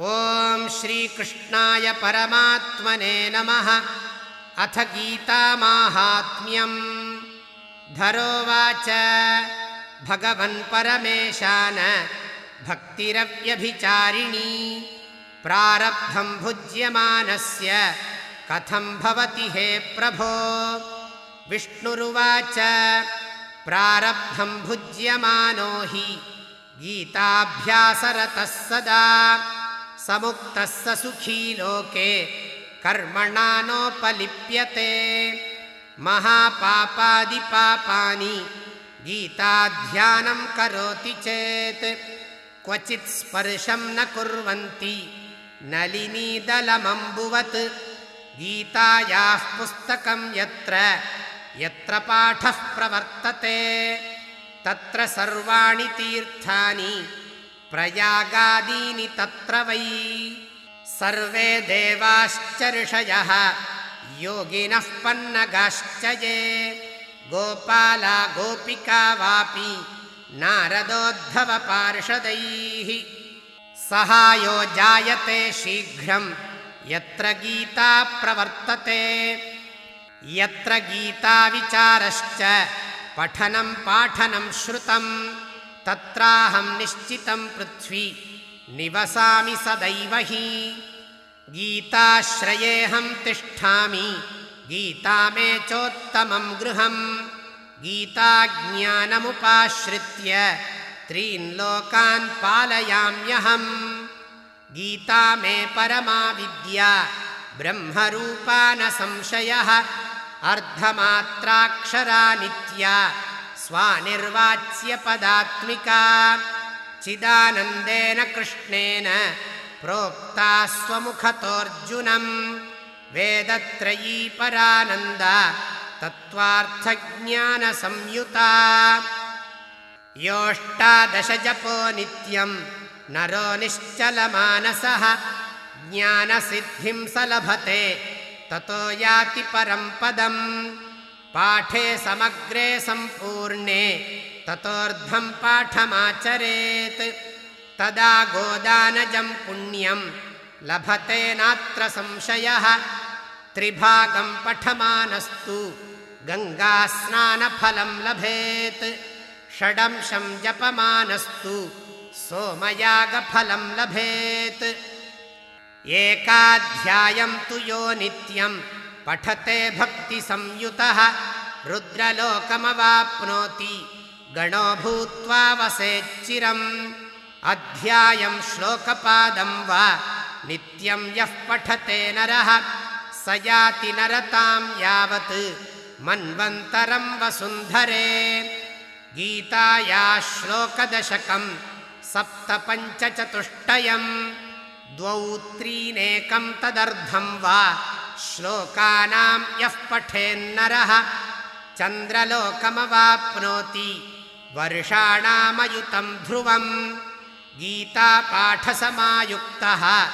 ॐ श्रीकृष्णाय परमात्मने नमः। अथ गीतामाहात्म्यम्। धरोवाच। भगवन्परमेशान भक्तिरव्यभिचारिणी। प्रारब्धं भुज्यमानस्य कथं भवति हे प्रभो? विष्णुरुवाच। प्रारब्धं भुज्यमानो हि गीताभ्यासरतः सदा समुक्तः स सुखी लोके कर्मणा नोपलिप्यते। महापापादिपापानि गीताध्यानं करोति चेत् क्वचित् स्पर्शं न कुर्वन्ति नलिनीदलमम्बुवत्। गीतायाः पुस्तकं यत्र यत्र पाठः प्रवर्तते तत्र सर्वाणि तीर्थानि प्रयागादीनि तत्र वै। सर्वे देवाश्च ऋषयः योगिनः पन्नगाश्च ये। गोपाला गोपिका वापि नारदोद्धवपार्षदैः सहायो जायते शीघ्रं यत्र गीता प्रवर्तते। यत्र गीताविचारश्च पठनं पाठनं श्रुतं तत्राहं निश्चितं पृथ्वी। निवसामि सदैव हि। गीताश्रयेऽहं तिष्ठामि। गीता मे चोत्तमं गृहं। गीताज्ञानमुपाश्रित्य त्रीन् लोकान् पालयाम्यहम्। गीता मे परमा विद्या ब्रह्मरूपा न संशयः। अर्धमात्राक्षरा नित्या स्वानिर्वाच्यपदात्मिका। चिदानन्देन कृष्णेन प्रोक्ता स्वमुखतोऽर्जुनम्। वेदत्रयी परानन्दा तत्त्वार्थज्ञानसंयुता। योऽष्टादशजपो नित्यं नरो निश्चलमानसः। ज्ञानसिद्धिं स लभते ततो याति परं पदम् पाठे समग्रे सम्पूर्णे ततोऽर्धं पाठमाचरेत्। तदा गोदानजं पुण्यं लभते नात्र संशयः। त्रिभागं पठमानस्तु गङ्गास्नानफलं लभेत्। षडंशं जपमानस्तु सोमयागफलं लभेत्। एकाध्यायं तु यो नित्यं पठते भक्तिसंयुतः। रुद्रलोकमवाप्नोति। गणो भूत्वा वसेच्चिरम् अध्यायं श्लोकपादं वा। नित्यं यः पठते नरः। स याति नरतां यावत्। मन्वन्तरं वसुन्धरे। गीताया श्लोकदशकं। सप्तपञ्चचतुष्टयम्। द्वौ त्रीनेकं तदर्धं वा श्लोकानां यः पठेन्नरः। चन्द्रलोकमवाप्नोति। वर्षाणामयुतं ध्रुवम्। गीतापाठसमायुक्तः।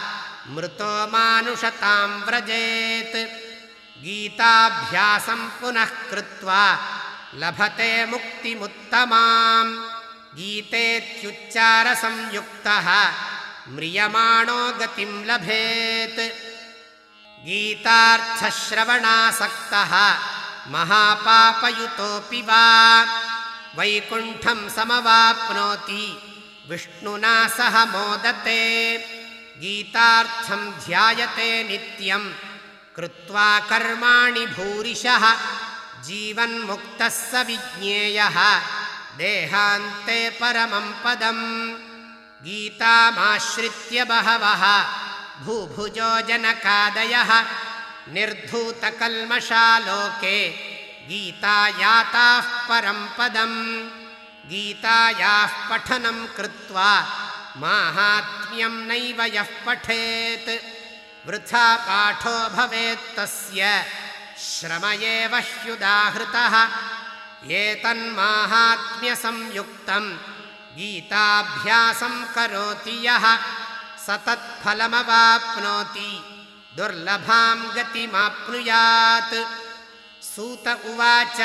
मृतो मानुषतां व्रजेत्। गीताभ्यासं पुनः कृत्वा लभते मुक्तिमुत्तमाम्। गीतेत्युच्चारसंयुक्तः। म्रियमाणो गतिं लभेत् गीतार्थश्रवणासक्तः। महापापयुतोऽपि वा। वैकुण्ठं समवाप्नोति। विष्णुना सह मोदते। गीतार्थं ध्यायते नित्यं। कृत्वा कर्माणि भूरिशः। जीवन्मुक्तः स विज्ञेयः। देहान्ते परमं पदम्। गीतामाश्रित्य बहवः भूभुजो जनकादयः निर्धूतकल्मषालोके गीतायाताः परं पदम्। गीतायाः पठनं कृत्वा माहात्म्यं नैव यः पठेत्। वृथा पाठो भवेत्तस्य श्रम एव ह्युदाहृतः। एतन्माहात्म्यसंयुक्तं गीताभ्यासं करोति यः स तत्फलमवाप्नोति दुर्लभां गतिमाप्नुयात्। सूत उवाच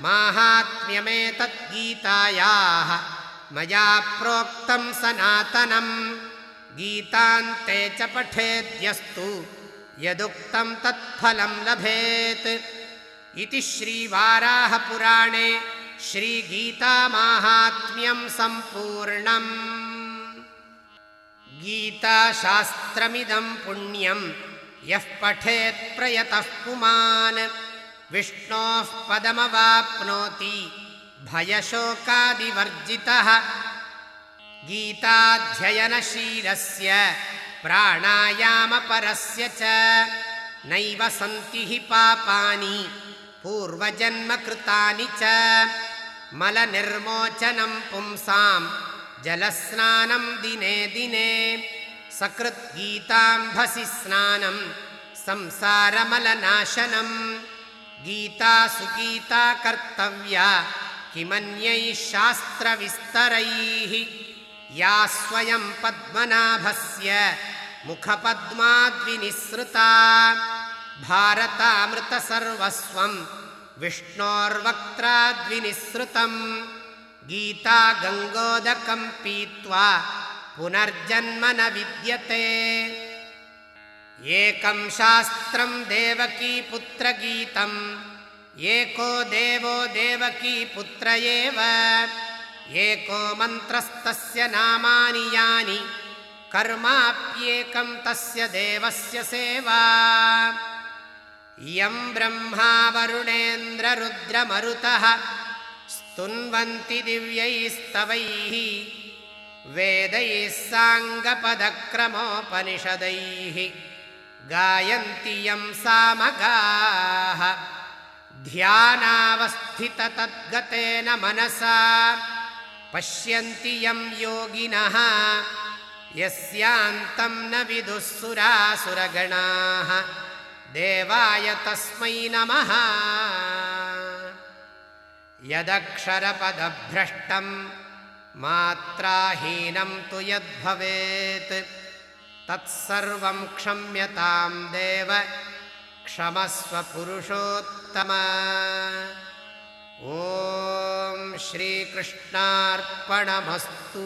माहात्म्यमेतद्गीतायाः। मया प्रोक्तं सनातनं। गीतान्ते च पठेद्यस्तु। यदुक्तं तत्फलं लभेत्। इति श्रीवाराहपुराणे श्रीगीतामाहात्म्यं सम्पूर्णम् गीताशास्त्रमिदं पुण्यं। यः पठेत्प्रयतः पुमान्। विष्णोः पदमवाप्नोति। भयशोकादिवर्जितः। गीताध्ययनशीलस्य प्राणायामपरस्य च नैव सन्ति हि पापानि। पूर्वजन्मकृतानि च। मलनिर्मोचनं पुंसां जलस्नानं दिने दिने सकृद्गीताम्भसि स्नानं संसारमलनाशनं। गीता सुगीता कर्तव्या किमन्यैः शास्त्रविस्तरैः। या स्वयं पद्मनाभस्य मुखपद्माद्विनिःसृता। भारतामृतसर्वस्वं विष्णोर्वक्त्राद्विनिःसृतम् गीता गङ्गोदकं पीत्वा पुनर्जन्म न विद्यते। एकं शास्त्रं देवकीपुत्रगीतम् एको देवो देवकीपुत्र एव एको मन्त्रस्तस्य नामानि यानि कर्माप्येकं तस्य देवस्य सेवा। इयं ब्रह्मा वरुणेन्द्ररुद्रमरुतः स्तुन्वन्ति दिव्यैस्तवैः वेदैः साङ्गपदक्रमोपनिषदैः गायन्ति यं सामगाः। ध्यानावस्थिततद्गतेन मनसा पश्यन्ति यं योगिनः यस्यान्तं न विदुःसुरासुरगणाः। देवाय तस्मै नमः यदक्षरपदभ्रष्टं मात्राहीनं तु यद्भवेत्। तत्सर्वं क्षम्यतां देव क्षमस्वपुरुषोत्तम। ॐ श्रीकृष्णार्पणमस्तु